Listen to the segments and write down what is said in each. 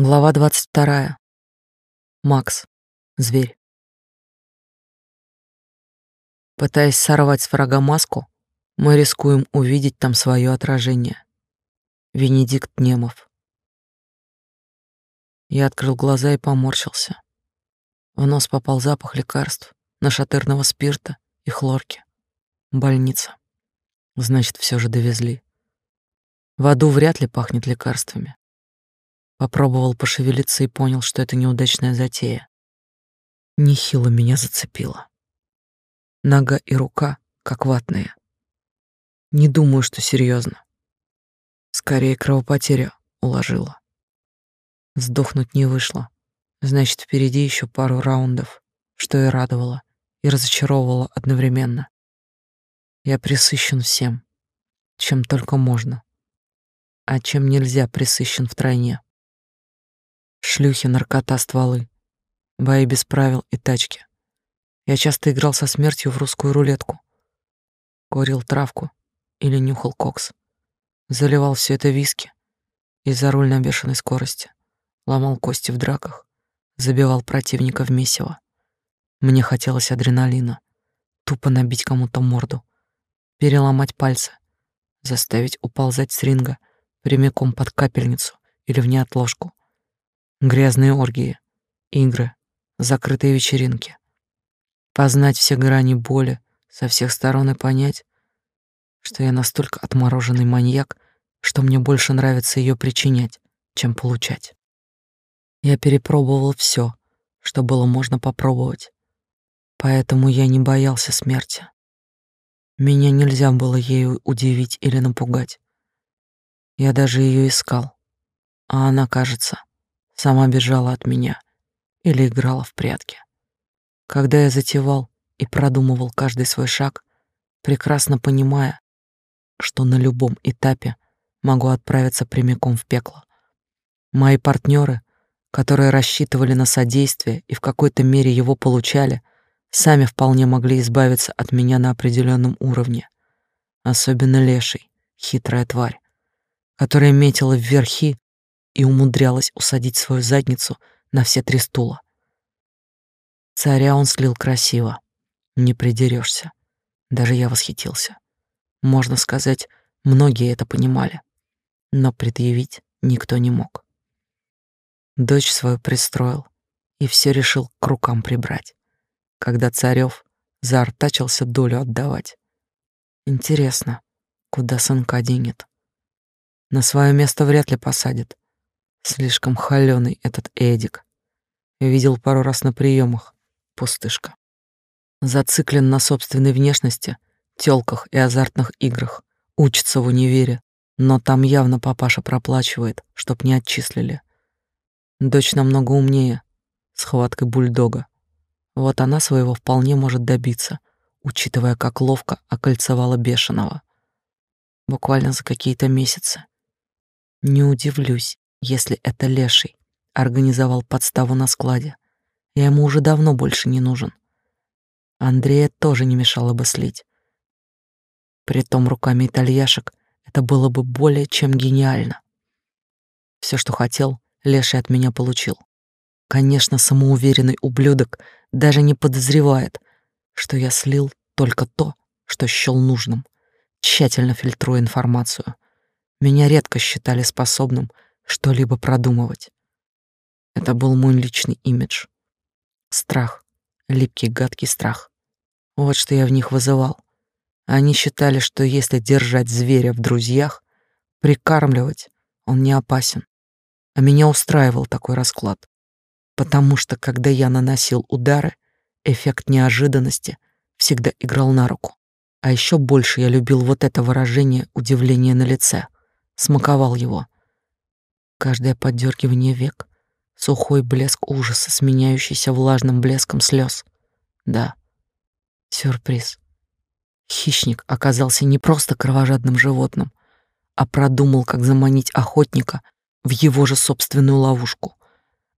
Глава двадцать вторая. Макс. Зверь. Пытаясь сорвать с врага маску, мы рискуем увидеть там свое отражение. Венедикт Немов. Я открыл глаза и поморщился. В нос попал запах лекарств, нашатырного спирта и хлорки. Больница. Значит, все же довезли. В аду вряд ли пахнет лекарствами. Попробовал пошевелиться и понял, что это неудачная затея. Нехило меня зацепило. Нога и рука как ватные. Не думаю, что серьезно. Скорее кровопотеря уложила. Сдохнуть не вышло. Значит, впереди еще пару раундов, что и радовало, и разочаровывало одновременно. Я присыщен всем, чем только можно, а чем нельзя присыщен втройне. Шлюхи, наркота, стволы. Бои без правил и тачки. Я часто играл со смертью в русскую рулетку. Курил травку или нюхал кокс. Заливал все это виски и за руль на бешеной скорости. Ломал кости в драках. Забивал противника в месиво. Мне хотелось адреналина. Тупо набить кому-то морду. Переломать пальцы. Заставить уползать с ринга прямиком под капельницу или в неотложку. Грязные оргии, игры, закрытые вечеринки. Познать все грани боли со всех сторон и понять, что я настолько отмороженный маньяк, что мне больше нравится ее причинять, чем получать. Я перепробовал все, что было можно попробовать, поэтому я не боялся смерти. Меня нельзя было ею удивить или напугать. Я даже ее искал, а она, кажется, сама бежала от меня или играла в прятки. Когда я затевал и продумывал каждый свой шаг, прекрасно понимая, что на любом этапе могу отправиться прямиком в пекло. Мои партнеры, которые рассчитывали на содействие и в какой-то мере его получали, сами вполне могли избавиться от меня на определенном уровне. Особенно леший, хитрая тварь, которая метила в верхи и умудрялась усадить свою задницу на все три стула. Царя он слил красиво, не придерешься. Даже я восхитился. Можно сказать, многие это понимали, но предъявить никто не мог. Дочь свою пристроил и все решил к рукам прибрать, когда Царев заортачился долю отдавать. Интересно, куда сынка денет? На свое место вряд ли посадит, Слишком холёный этот Эдик. Видел пару раз на приемах. Пустышка. Зациклен на собственной внешности, тёлках и азартных играх. Учится в универе, но там явно папаша проплачивает, чтоб не отчислили. Дочь намного умнее, с хваткой бульдога. Вот она своего вполне может добиться, учитывая, как ловко окольцевала бешеного. Буквально за какие-то месяцы. Не удивлюсь, если это леший организовал подставу на складе. Я ему уже давно больше не нужен. Андрея тоже не мешало бы слить. Притом руками итальяшек это было бы более чем гениально. Все, что хотел, леший от меня получил. Конечно, самоуверенный ублюдок даже не подозревает, что я слил только то, что счёл нужным, тщательно фильтруя информацию. Меня редко считали способным что-либо продумывать. Это был мой личный имидж. Страх, липкий, гадкий страх. Вот что я в них вызывал. Они считали, что если держать зверя в друзьях, прикармливать, он не опасен. А меня устраивал такой расклад. Потому что, когда я наносил удары, эффект неожиданности всегда играл на руку. А еще больше я любил вот это выражение удивления на лице. Смаковал его — каждое поддергивание век, сухой блеск ужаса, сменяющийся влажным блеском слез. Да, сюрприз. Хищник оказался не просто кровожадным животным, а продумал, как заманить охотника в его же собственную ловушку.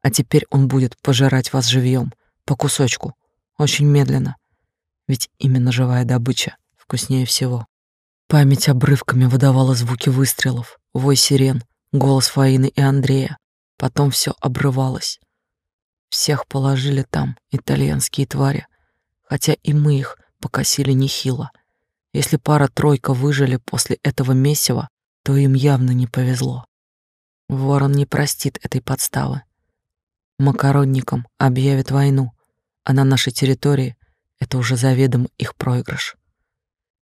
А теперь он будет пожирать вас живьем, по кусочку, очень медленно. Ведь именно живая добыча вкуснее всего. Память обрывками выдавала звуки выстрелов, вой сирен, голос Фаины и Андрея, Потом все обрывалось. Всех положили там, итальянские твари, хотя и мы их покосили нехило. Если пара-тройка выжили после этого месива, то им явно не повезло. Ворон не простит этой подставы. Макаронникам объявят войну, а на нашей территории это уже заведомо их проигрыш.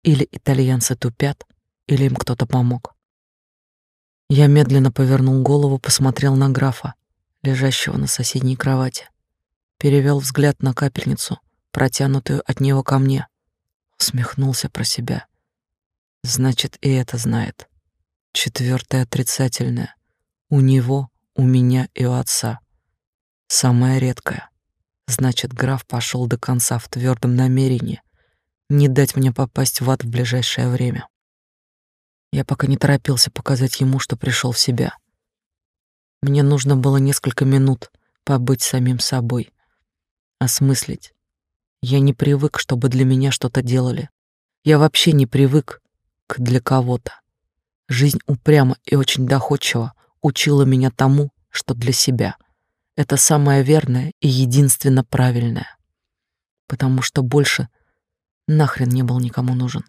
Или итальянцы тупят, или им кто-то помог. Я медленно повернул голову, посмотрел на графа, лежащего на соседней кровати. Перевел взгляд на капельницу, протянутую от него ко мне. Усмехнулся про себя. Значит, и это знает. Четвертое отрицательное. У него, у меня и у отца. Самое редкое. Значит, граф пошел до конца в твердом намерении не дать мне попасть в ад в ближайшее время. Я пока не торопился показать ему, что пришел в себя. Мне нужно было несколько минут побыть самим собой, осмыслить. Я не привык, чтобы для меня что-то делали. Я вообще не привык к для кого-то. Жизнь упрямо и очень доходчиво учила меня тому, что для себя — это самое верное и единственно правильное. Потому что больше нахрен не был никому нужен.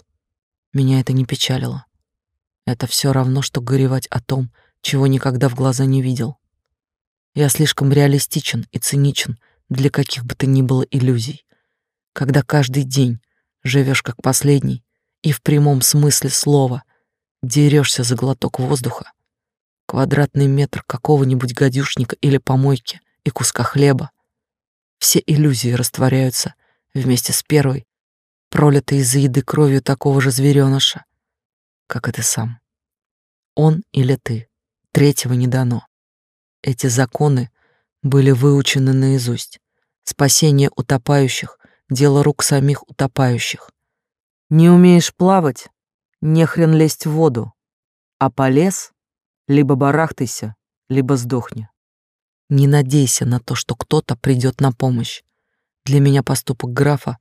Меня это не печалило. Это все равно, что горевать о том, чего никогда в глаза не видел. Я слишком реалистичен и циничен для каких бы то ни было иллюзий. Когда каждый день живешь как последний и в прямом смысле слова дерешься за глоток воздуха, квадратный метр какого-нибудь гадюшника или помойки и куска хлеба. Все иллюзии растворяются вместе с первой, пролитой из-за еды кровью такого же зверёныша, как и ты сам. Он или ты, третьего не дано. Эти законы были выучены наизусть. Спасение утопающих — дело рук самих утопающих. Не умеешь плавать — не хрен лезть в воду, а полез либо барахтайся, либо сдохни. Не надейся на то, что кто-то придет на помощь. Для меня поступок графа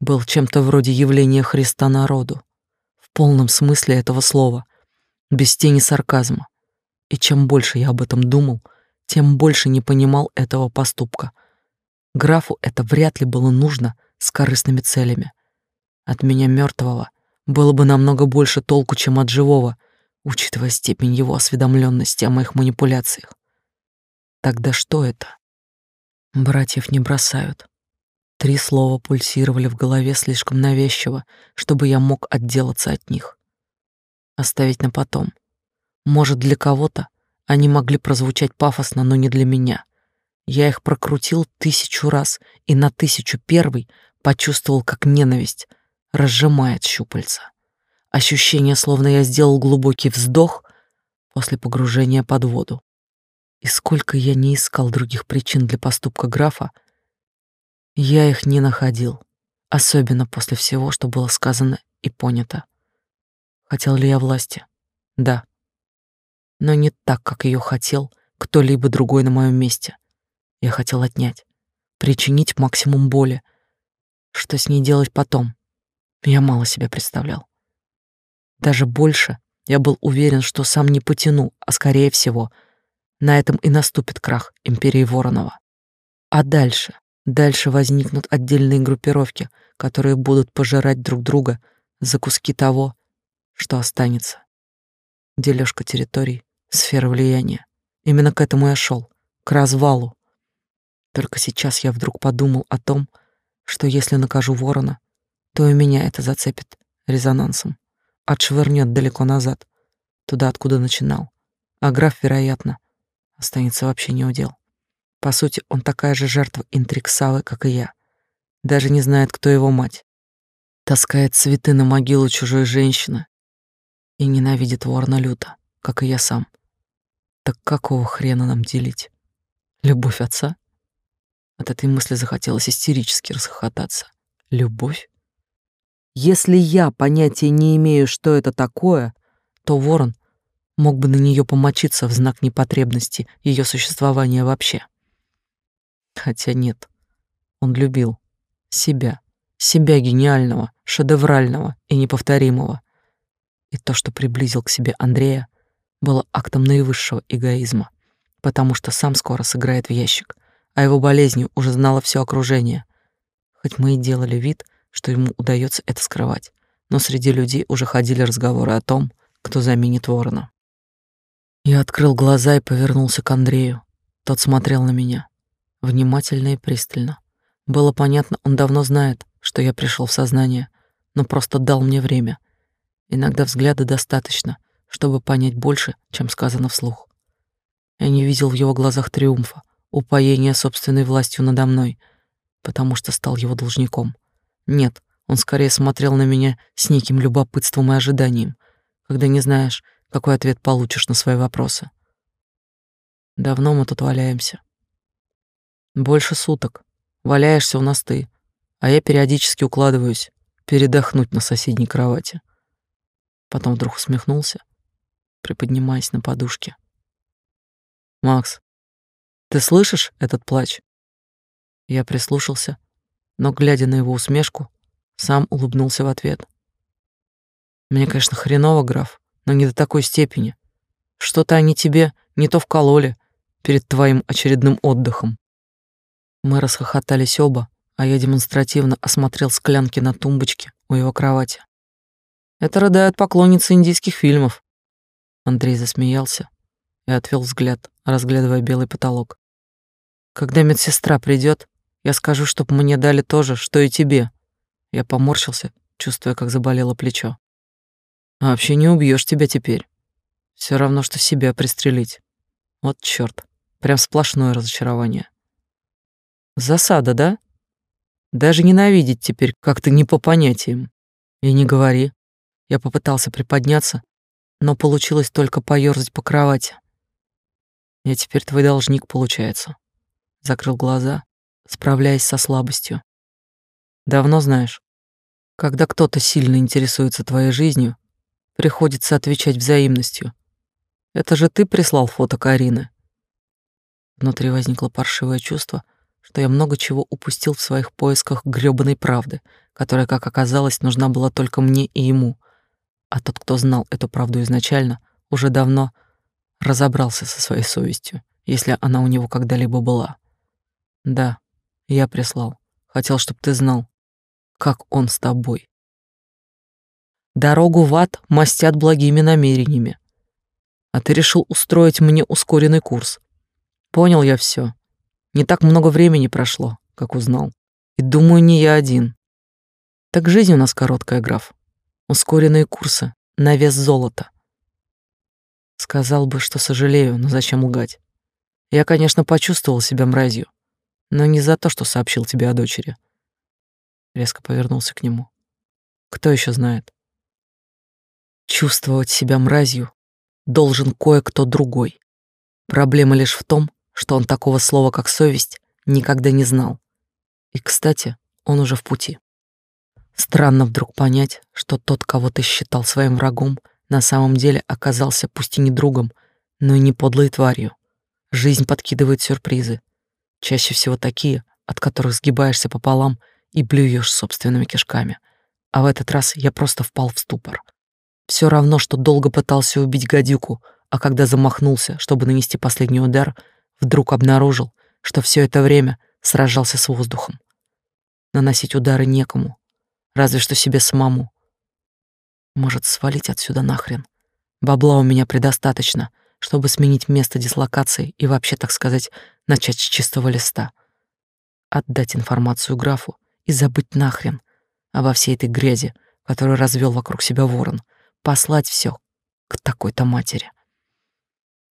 был чем-то вроде явления Христа народу, полном смысле этого слова, без тени сарказма. И чем больше я об этом думал, тем больше не понимал этого поступка. Графу это вряд ли было нужно с корыстными целями. От меня мертвого было бы намного больше толку, чем от живого — учитывая степень его осведомленности о моих манипуляциях. Тогда что это? Братьев не бросают. Три слова пульсировали в голове слишком навязчиво, чтобы я мог отделаться от них. Оставить на потом. Может, для кого-то они могли прозвучать пафосно, но не для меня. Я их прокрутил тысячу раз и на тысячу первый почувствовал, как ненависть разжимает щупальца. Ощущение, словно я сделал глубокий вздох после погружения под воду. И сколько я не искал других причин для поступка графа, я их не находил, особенно после всего, что было сказано и понято. Хотел ли я власти? Да. Но не так, как ее хотел кто-либо другой на моем месте. Я хотел отнять, причинить максимум боли. Что с ней делать потом? Я мало себе представлял. Даже больше я был уверен, что сам не потяну, а скорее всего, на этом и наступит крах империи Воронова. А дальше, дальше возникнут отдельные группировки, которые будут пожирать друг друга за куски того, что останется. Дележка территорий, сфера влияния. Именно к этому я шел, к развалу. Только сейчас я вдруг подумал о том, что если накажу ворона, то и меня это зацепит резонансом отшвырнет далеко назад, туда, откуда начинал. А граф, вероятно, останется вообще не удел. По сути, он такая же жертва интриг Савы, как и я. Даже не знает, кто его мать. Таскает цветы на могилу чужой женщины и ненавидит ворна люто, как и я сам. Так какого хрена нам делить? Любовь отца? От этой мысли захотелось истерически расхохотаться. Любовь? Если я понятия не имею, что это такое, то ворон мог бы на нее помочиться в знак непотребности ее существования вообще. Хотя нет, он любил себя, себя гениального, шедеврального и неповторимого. И то, что приблизил к себе Андрея, было актом наивысшего эгоизма. потому что сам скоро сыграет в ящик, а его болезни уже знало все окружение. Хоть мы и делали вид, что ему удается это скрывать, но среди людей уже ходили разговоры о том, кто заменит ворона. Я открыл глаза и повернулся к Андрею. Тот смотрел на меня, внимательно и пристально. Было понятно, он давно знает, что я пришел в сознание, но просто дал мне время. Иногда взгляда достаточно, чтобы понять больше, чем сказано вслух. Я не видел в его глазах триумфа, упоения собственной властью надо мной, потому что стал его должником. Нет, он скорее смотрел на меня с неким любопытством и ожиданием, когда не знаешь, какой ответ получишь на свои вопросы. Давно мы тут валяемся. Больше суток. Валяешься у нас ты, а я периодически укладываюсь передохнуть на соседней кровати. Потом вдруг усмехнулся, приподнимаясь на подушке. «Макс, ты слышишь этот плач?» Я прислушался, но, глядя на его усмешку, сам улыбнулся в ответ. «Мне, конечно, хреново, граф, но не до такой степени. Что-то они тебе не то вкололи перед твоим очередным отдыхом». Мы расхохотались оба, а я демонстративно осмотрел склянки на тумбочке у его кровати. Это рыдают поклонницы индийских фильмов. Андрей засмеялся и отвел взгляд, разглядывая белый потолок. Когда медсестра придет, я скажу, чтоб мне дали то же, что и тебе. Я поморщился, чувствуя, как заболело плечо. А вообще не убьешь тебя теперь. Все равно, что себя пристрелить. Вот чёрт, прям сплошное разочарование. Засада, да? Даже ненавидеть теперь как-то не по понятиям. И не говори. Я попытался приподняться, но получилось только поёрзать по кровати. Я теперь твой должник, получается. Закрыл глаза, справляясь со слабостью. Давно знаешь, когда кто-то сильно интересуется твоей жизнью, приходится отвечать взаимностью. Это же ты прислал фото Карины. Внутри возникло паршивое чувство, что я много чего упустил в своих поисках грёбаной правды, которая, как оказалось, нужна была только мне и ему. А тот, кто знал эту правду изначально, уже давно разобрался со своей совестью, если она у него когда-либо была. Да, я прислал. Хотел, чтобы ты знал, как он с тобой. Дорогу в ад мастят благими намерениями. А ты решил устроить мне ускоренный курс. Понял я все. Не так много времени прошло, как узнал. И думаю, не я один. Так жизнь у нас короткая, граф. Ускоренные курсы на вес золота. Сказал бы, что сожалею, но зачем лгать? Я, конечно, почувствовал себя мразью, но не за то, что сообщил тебе о дочери. Резко повернулся к нему. Кто еще знает? Чувствовать себя мразью должен кое-кто другой. Проблема лишь в том, что он такого слова, как совесть, никогда не знал. И, кстати, он уже в пути. Странно вдруг понять, что тот, кого ты считал своим врагом, на самом деле оказался пусть и не другом, но и не подлой тварью. Жизнь подкидывает сюрпризы. Чаще всего такие, от которых сгибаешься пополам и блюешь собственными кишками. А в этот раз я просто впал в ступор. Все равно, что долго пытался убить гадюку, а когда замахнулся, чтобы нанести последний удар, вдруг обнаружил, что все это время сражался с воздухом. Наносить удары некому, разве что себе самому. Может, свалить отсюда нахрен? Бабла у меня предостаточно, чтобы сменить место дислокации и вообще, так сказать, начать с чистого листа. Отдать информацию графу и забыть нахрен обо всей этой грязи, которую развел вокруг себя ворон, послать все к такой-то матери.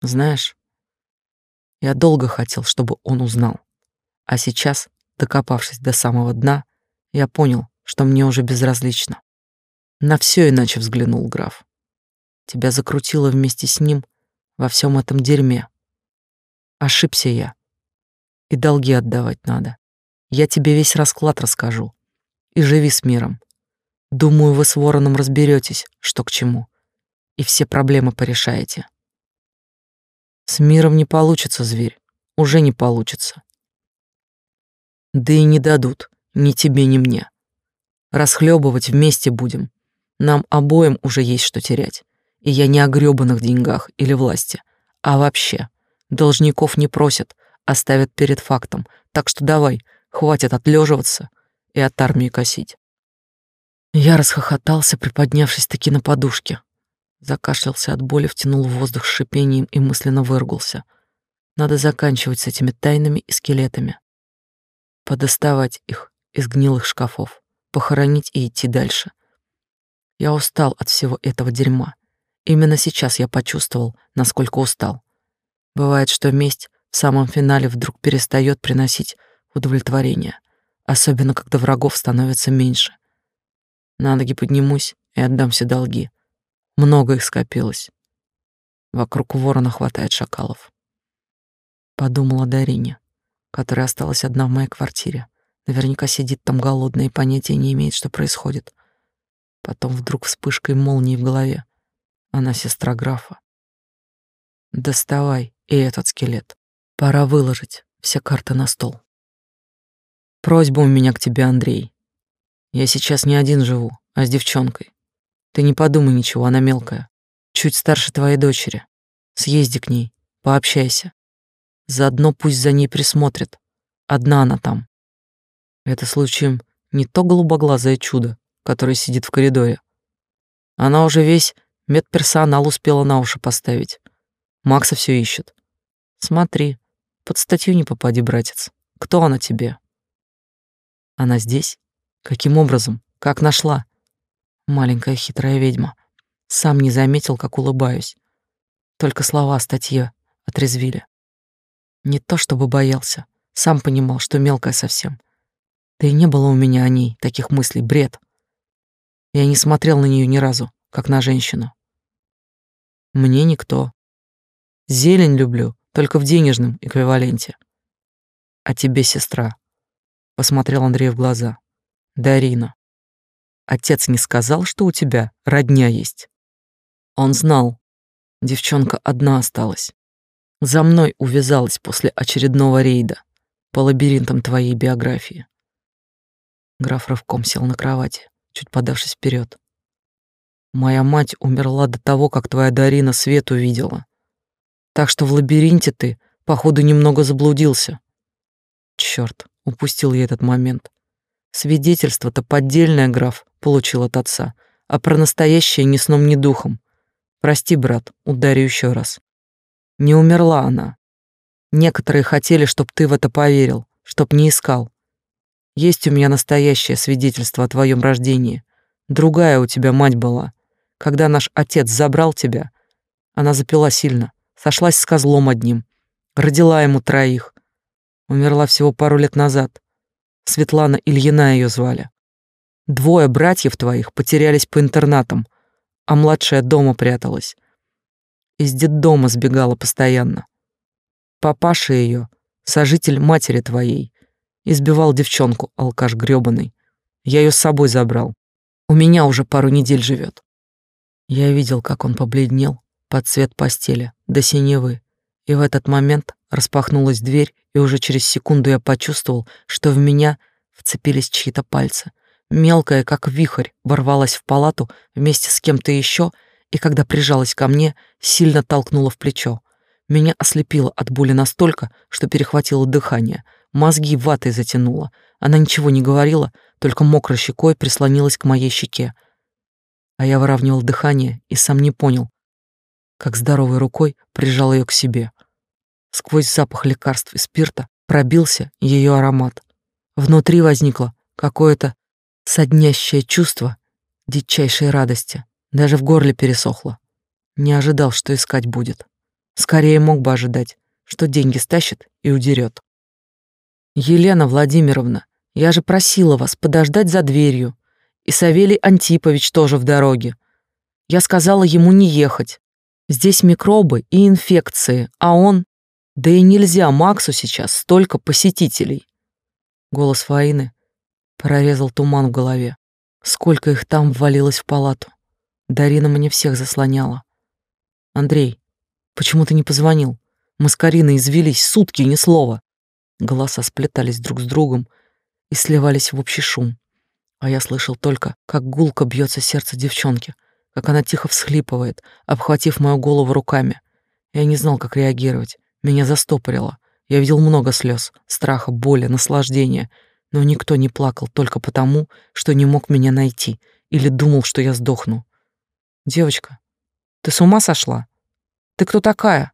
Знаешь, я долго хотел, чтобы он узнал. А сейчас, докопавшись до самого дна, я понял, что мне уже безразлично. На все иначе взглянул граф. Тебя закрутило вместе с ним во всем этом дерьме. Ошибся я. И долги отдавать надо. Я тебе весь расклад расскажу. И живи с миром. Думаю, вы с Вороном разберетесь, что к чему. И все проблемы порешаете. С миром не получится, зверь. Уже не получится. Да и не дадут ни тебе, ни мне. Расхлебывать вместе будем. Нам обоим уже есть что терять. И я не о грёбаных деньгах или власти, а вообще. Должников не просят, оставят перед фактом. Так что давай, хватит отлеживаться и от армии косить. Я расхохотался, приподнявшись таки на подушке. Закашлялся от боли, втянул воздух с шипением и мысленно выругался. Надо заканчивать с этими тайнами и скелетами. Подоставать их из гнилых шкафов, похоронить и идти дальше. Я устал от всего этого дерьма. Именно сейчас я почувствовал, насколько устал. Бывает, что месть в самом финале вдруг перестает приносить удовлетворение, особенно когда врагов становится меньше. На ноги поднимусь и отдам все долги. Много их скопилось. Вокруг ворона хватает шакалов. Подумала Дарине, которая осталась одна в моей квартире. Наверняка сидит там голодная и понятия не имеет, что происходит. Потом вдруг вспышкой молнии в голове. Она сестра графа. Доставай и этот скелет. Пора выложить все карты на стол. Просьба у меня к тебе, Андрей. Я сейчас не один живу, а с девчонкой. Ты не подумай ничего, она мелкая. Чуть старше твоей дочери. Съезди к ней, пообщайся. Заодно пусть за ней присмотрят. Одна она там. Это случаем не то голубоглазое чудо, которое сидит в коридоре. Она уже весь медперсонал успела на уши поставить. Макса все ищет. Смотри, под статью не попади, братец. Кто она тебе? Она здесь? Каким образом? Как нашла? Маленькая хитрая ведьма. Сам не заметил, как улыбаюсь. Только слова статьи отрезвили. Не то чтобы боялся, сам понимал, что мелкая совсем. Да и не было у меня о ней таких мыслей, бред. Я не смотрел на нее ни разу, как на женщину. Мне никто. Зелень люблю, только в денежном эквиваленте. А тебе, сестра, посмотрел Андрей в глаза. Дарина. Отец не сказал, что у тебя родня есть. Он знал. Девчонка одна осталась. За мной увязалась после очередного рейда по лабиринтам твоей биографии. Граф рывком сел на кровати, чуть подавшись вперед. Моя мать умерла до того, как твоя Дарина свет увидела. Так что в лабиринте ты, походу, немного заблудился. Черт, упустил я этот момент. Свидетельство-то поддельное, граф, получил от отца, а про настоящее ни сном, ни духом. Прости, брат, ударю еще раз. Не умерла она. Некоторые хотели, чтоб ты в это поверил, чтоб не искал. Есть у меня настоящее свидетельство о твоем рождении. Другая у тебя мать была. Когда наш отец забрал тебя, она запила сильно, сошлась с козлом одним, родила ему троих. Умерла всего пару лет назад. Светлана Ильина ее звали. Двое братьев твоих потерялись по интернатам, а младшая дома пряталась. Из детдома сбегала постоянно. Папаша ее, сожитель матери твоей, избивал девчонку, алкаш грёбаный. Я ее с собой забрал. У меня уже пару недель живет. Я видел, как он побледнел под цвет постели, до синевы, и в этот момент распахнулась дверь, и уже через секунду я почувствовал, что в меня вцепились чьи-то пальцы. Мелкая, как вихрь, ворвалась в палату вместе с кем-то еще, и когда прижалась ко мне, сильно толкнула в плечо. Меня ослепило от боли настолько, что перехватило дыхание, мозги ватой затянуло. Она ничего не говорила, только мокрой щекой прислонилась к моей щеке а я выравнивал дыхание и сам не понял, как здоровой рукой прижал ее к себе. Сквозь запах лекарств и спирта пробился ее аромат. Внутри возникло какое-то соднящее чувство дичайшей радости. Даже в горле пересохло. Не ожидал, что искать будет. Скорее мог бы ожидать, что деньги стащит и удерет. Елена Владимировна, я же просила вас подождать за дверью, и Савелий Антипович тоже в дороге. Я сказала ему не ехать. Здесь микробы и инфекции, а он... Да и нельзя Максу сейчас столько посетителей. Голос Фаины прорезал туман в голове. Сколько их там ввалилось в палату. Дарина мне всех заслоняла. Андрей, почему ты не позвонил? Мы с Кариной извелись сутки, ни слова. Голоса сплетались друг с другом и сливались в общий шум а я слышал только, как гулко бьется сердце девчонки, как она тихо всхлипывает, обхватив мою голову руками. Я не знал, как реагировать. Меня застопорило. Я видел много слез, страха, боли, наслаждения, но никто не плакал только потому, что не мог меня найти или думал, что я сдохну. Девочка, ты с ума сошла? Ты кто такая?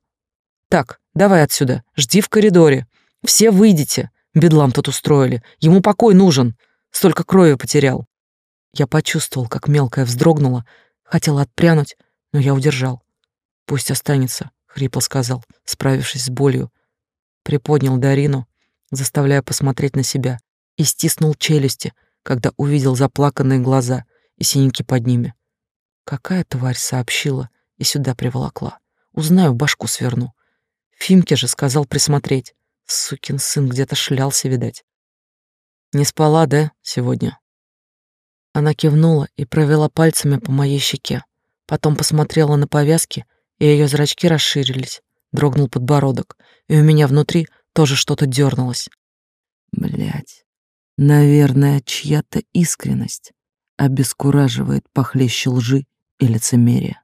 Так, давай отсюда, жди в коридоре. Все выйдите. Бедлам тут устроили. Ему покой нужен. Столько крови потерял. Я почувствовал, как мелкая вздрогнула, хотела отпрянуть, но я удержал. Пусть останется, хрипло сказал, справившись с болью. Приподнял Дарину, заставляя посмотреть на себя, и стиснул челюсти, когда увидел заплаканные глаза и синяки под ними. Какая тварь сообщила и сюда приволокла. Узнаю, башку сверну. Фимке же сказал присмотреть. Сукин сын где-то шлялся, видать. Не спала, да, сегодня? Она кивнула и провела пальцами по моей щеке. Потом посмотрела на повязки, и ее зрачки расширились. Дрогнул подбородок, и у меня внутри тоже что-то дернулось. Блять, наверное, чья-то искренность обескураживает похлеще лжи и лицемерия.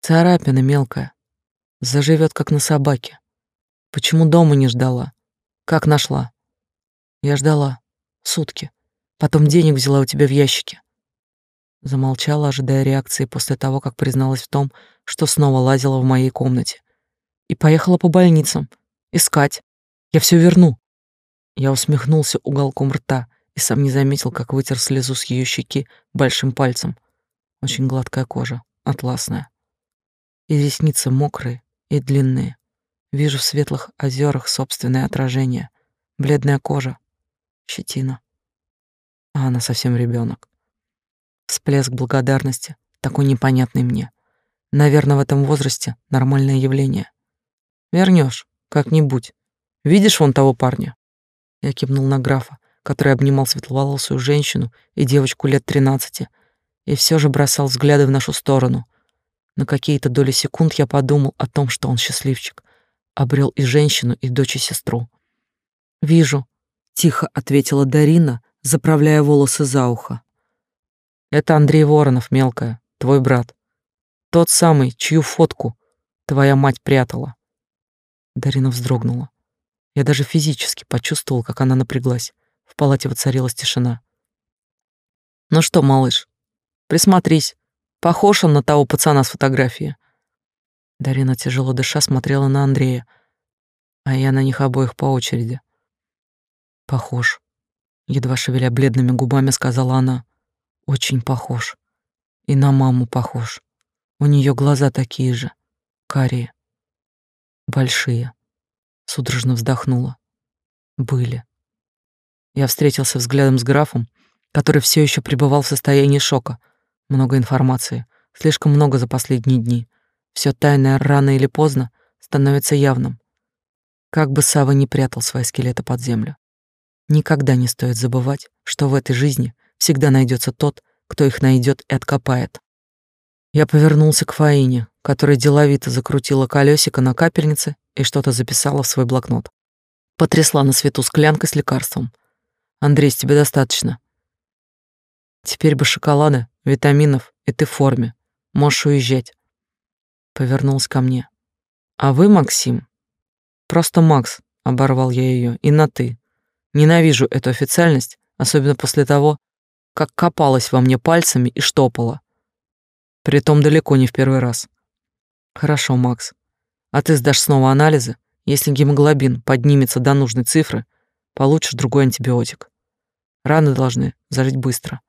Царапина мелкая, заживет как на собаке. Почему дома не ждала? Как нашла? Я ждала. Сутки. Потом денег взяла у тебя в ящике. Замолчала, ожидая реакции после того, как призналась в том, что снова лазила в моей комнате. И поехала по больницам. Искать. Я все верну. Я усмехнулся уголком рта и сам не заметил, как вытер слезу с ее щеки большим пальцем. Очень гладкая кожа, атласная. И ресницы мокрые и длинные. Вижу в светлых озерах собственное отражение. Бледная кожа, щетина. А она совсем ребенок. Всплеск благодарности, такой непонятный мне. Наверное, в этом возрасте нормальное явление. Вернешь как-нибудь. Видишь вон того парня? Я кивнул на графа, который обнимал светловолосую женщину и девочку лет тринадцати, и все же бросал взгляды в нашу сторону. На какие-то доли секунд я подумал о том, что он счастливчик, обрел и женщину, и дочь и сестру. «Вижу», — тихо ответила Дарина, заправляя волосы за ухо. «Это Андрей Воронов, мелкая, твой брат. Тот самый, чью фотку твоя мать прятала». Дарина вздрогнула. Я даже физически почувствовал, как она напряглась. В палате воцарилась тишина. «Ну что, малыш, присмотрись. Похож он на того пацана с фотографии?» Дарина, тяжело дыша, смотрела на Андрея, а я на них обоих по очереди. «Похож», — едва шевеля бледными губами сказала она. «Очень похож. И на маму похож. У нее глаза такие же, карие, большие». Судорожно вздохнула. «Были». Я встретился взглядом с графом, который все еще пребывал в состоянии шока. Много информации, слишком много за последние дни. Все тайное рано или поздно становится явным. Как бы Сава не прятал свои скелеты под землю. Никогда не стоит забывать, что в этой жизни всегда найдется тот, кто их найдет и откопает. Я повернулся к Фаине, которая деловито закрутила колесико на капельнице и что-то записала в свой блокнот. Потрясла на свету склянкой с лекарством. «Андрей, с тебя достаточно. Теперь бы шоколада, витаминов, и ты в форме. Можешь уезжать повернулась ко мне. А вы, Максим? Просто Макс, оборвал я ее, и на ты. Ненавижу эту официальность, особенно после того, как копалась во мне пальцами и штопала. Притом далеко не в первый раз. Хорошо, Макс. А ты сдашь снова анализы. Если гемоглобин поднимется до нужной цифры, получишь другой антибиотик. Раны должны зажить быстро.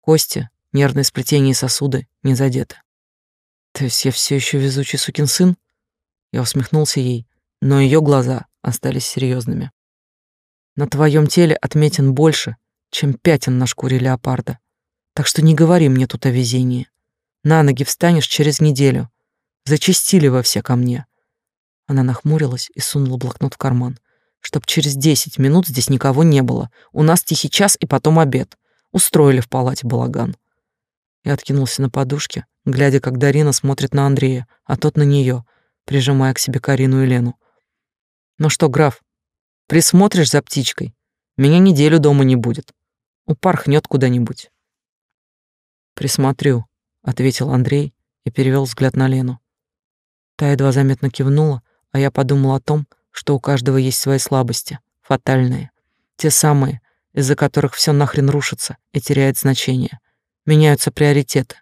Кости, нервные сплетения и сосуды не задеты. То есть я все еще везучий сукин сын? Я усмехнулся ей, но ее глаза остались серьезными. На твоем теле отметин больше, чем пятен на шкуре леопарда. Так что не говори мне тут о везении. На ноги встанешь через неделю. Зачистили во все ко мне. Она нахмурилась и сунула блокнот в карман. Чтоб через десять минут здесь никого не было. У нас тихий час и потом обед. Устроили в палате балаган. Я откинулся на подушке, глядя, как Дарина смотрит на Андрея, а тот на нее, прижимая к себе Карину и Лену. «Ну что, граф, присмотришь за птичкой? Меня неделю дома не будет. Упорхнет куда-нибудь». «Присмотрю», — ответил Андрей и перевел взгляд на Лену. Та едва заметно кивнула, а я подумал о том, что у каждого есть свои слабости, фатальные, те самые, из-за которых все нахрен рушится и теряет значение. Меняются приоритеты.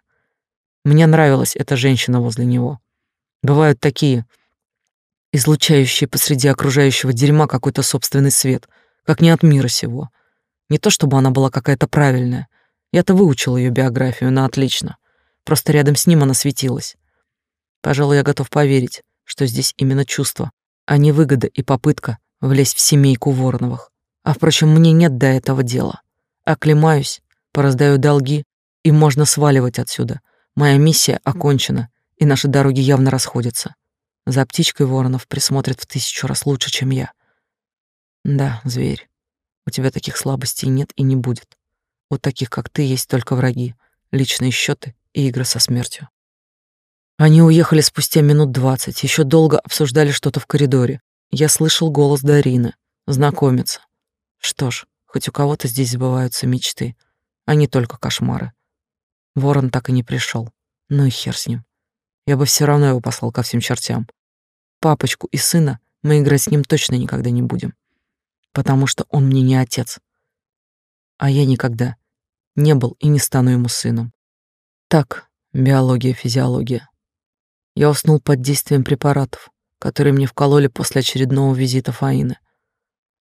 Мне нравилась эта женщина возле него. Бывают такие, излучающие посреди окружающего дерьма какой-то собственный свет, как не от мира сего. Не то чтобы она была какая-то правильная. Я-то выучил ее биографию на отлично. Просто рядом с ним она светилась. Пожалуй, я готов поверить, что здесь именно чувство, а не выгода и попытка влезть в семейку Вороновых. А, впрочем, мне нет до этого дела. Оклемаюсь, пораздаю долги, и можно сваливать отсюда. Моя миссия окончена, и наши дороги явно расходятся. За птичкой Воронов присмотрит в тысячу раз лучше, чем я. Да, зверь, у тебя таких слабостей нет и не будет. У таких, как ты, есть только враги, личные счеты и игры со смертью. Они уехали спустя минут двадцать, еще долго обсуждали что-то в коридоре. Я слышал голос Дарины, знакомиться. Что ж, хоть у кого-то здесь сбываются мечты, а не только кошмары. Ворон так и не пришел. Ну и хер с ним. Я бы все равно его послал ко всем чертям. Папочку и сына мы играть с ним точно никогда не будем. Потому что он мне не отец. А я никогда не был и не стану ему сыном. Так, биология, физиология. Я уснул под действием препаратов, которые мне вкололи после очередного визита Фаины.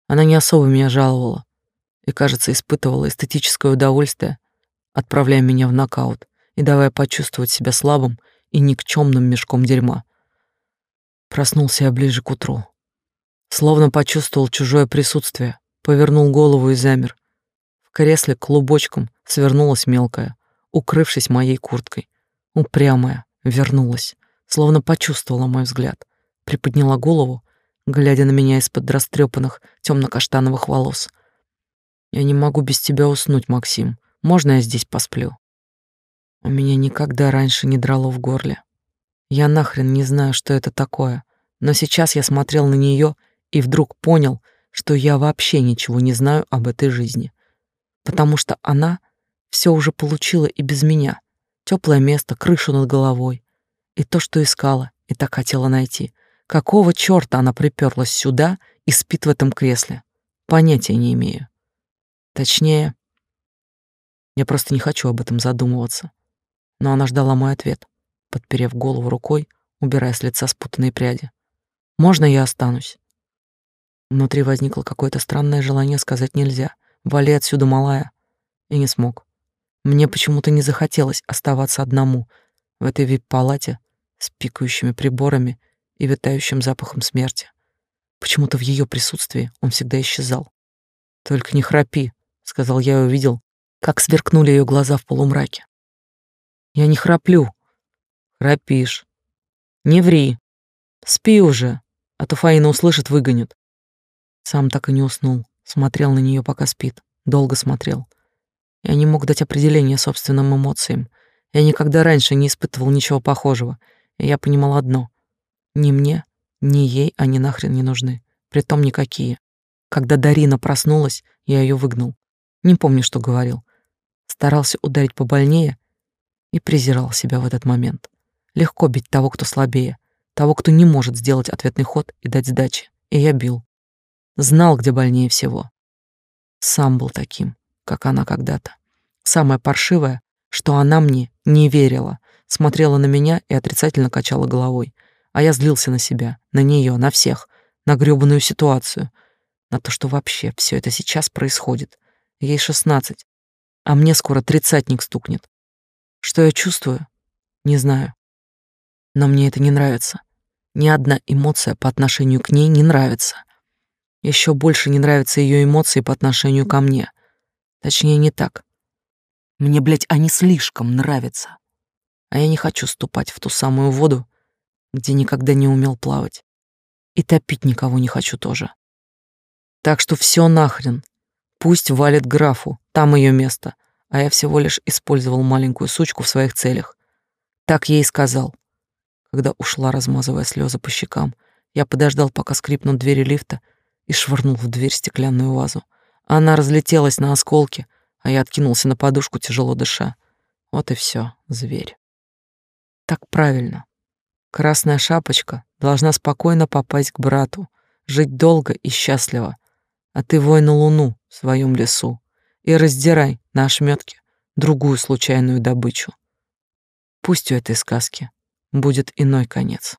Она не особо меня жаловала и, кажется, испытывала эстетическое удовольствие, отправляя меня в нокаут и давая почувствовать себя слабым и никчемным мешком дерьма. Проснулся я ближе к утру. Словно почувствовал чужое присутствие, повернул голову и замер. Кресле клубочком свернулась мелкая, укрывшись моей курткой. Упрямая, вернулась, словно почувствовала мой взгляд. Приподняла голову глядя на меня из-под растрепанных темно-каштановых волос. «Я не могу без тебя уснуть, Максим. Можно я здесь посплю?» У меня никогда раньше не драло в горле. Я нахрен не знаю, что это такое, но сейчас я смотрел на нее и вдруг понял, что я вообще ничего не знаю об этой жизни. Потому что она все уже получила и без меня. Теплое место, крышу над головой. И то, что искала и так хотела найти — Какого чёрта она приперлась сюда и спит в этом кресле? Понятия не имею. Точнее, я просто не хочу об этом задумываться. Но она ждала мой ответ, подперев голову рукой, убирая с лица спутанные пряди. «Можно я останусь?» Внутри возникло какое-то странное желание сказать «нельзя». «Вали отсюда, малая!» И не смог. Мне почему-то не захотелось оставаться одному в этой вип-палате с пикающими приборами и витающим запахом смерти. Почему-то в ее присутствии он всегда исчезал. «Только не храпи», — сказал я и увидел, как сверкнули ее глаза в полумраке. «Я не храплю». «Храпишь». «Не ври. Спи уже, а то Фаина услышит, выгонит». Сам так и не уснул, смотрел на нее, пока спит, долго смотрел. Я не мог дать определение собственным эмоциям. Я никогда раньше не испытывал ничего похожего, и я понимал одно ни мне, ни ей они нахрен не нужны. Притом никакие. Когда Дарина проснулась, я ее выгнал. Не помню, что говорил. Старался ударить побольнее и презирал себя в этот момент. Легко бить того, кто слабее, того, кто не может сделать ответный ход и дать сдачи. И я бил. Знал, где больнее всего. Сам был таким, как она когда-то. Самое паршивое, что она мне не верила, смотрела на меня и отрицательно качала головой. А я злился на себя, на нее, на всех, на грёбаную ситуацию, на то, что вообще все это сейчас происходит. Ей шестнадцать, а мне скоро тридцатник стукнет. Что я чувствую? Не знаю. Но мне это не нравится. Ни одна эмоция по отношению к ней не нравится. Еще больше не нравятся ее эмоции по отношению ко мне. Точнее, не так. Мне, блядь, они слишком нравятся. А я не хочу ступать в ту самую воду, где никогда не умел плавать. И топить никого не хочу тоже. Так что все нахрен. Пусть валит графу, там ее место, а я всего лишь использовал маленькую сучку в своих целях. Так я и сказал. Когда ушла, размазывая слезы по щекам, я подождал, пока скрипнут двери лифта, и швырнул в дверь стеклянную вазу. Она разлетелась на осколки, а я откинулся на подушку, тяжело дыша. Вот и все, зверь. Так правильно. Красная шапочка должна спокойно попасть к брату, жить долго и счастливо. А ты вой на луну в своем лесу и раздирай на ошметке другую случайную добычу. Пусть у этой сказки будет иной конец.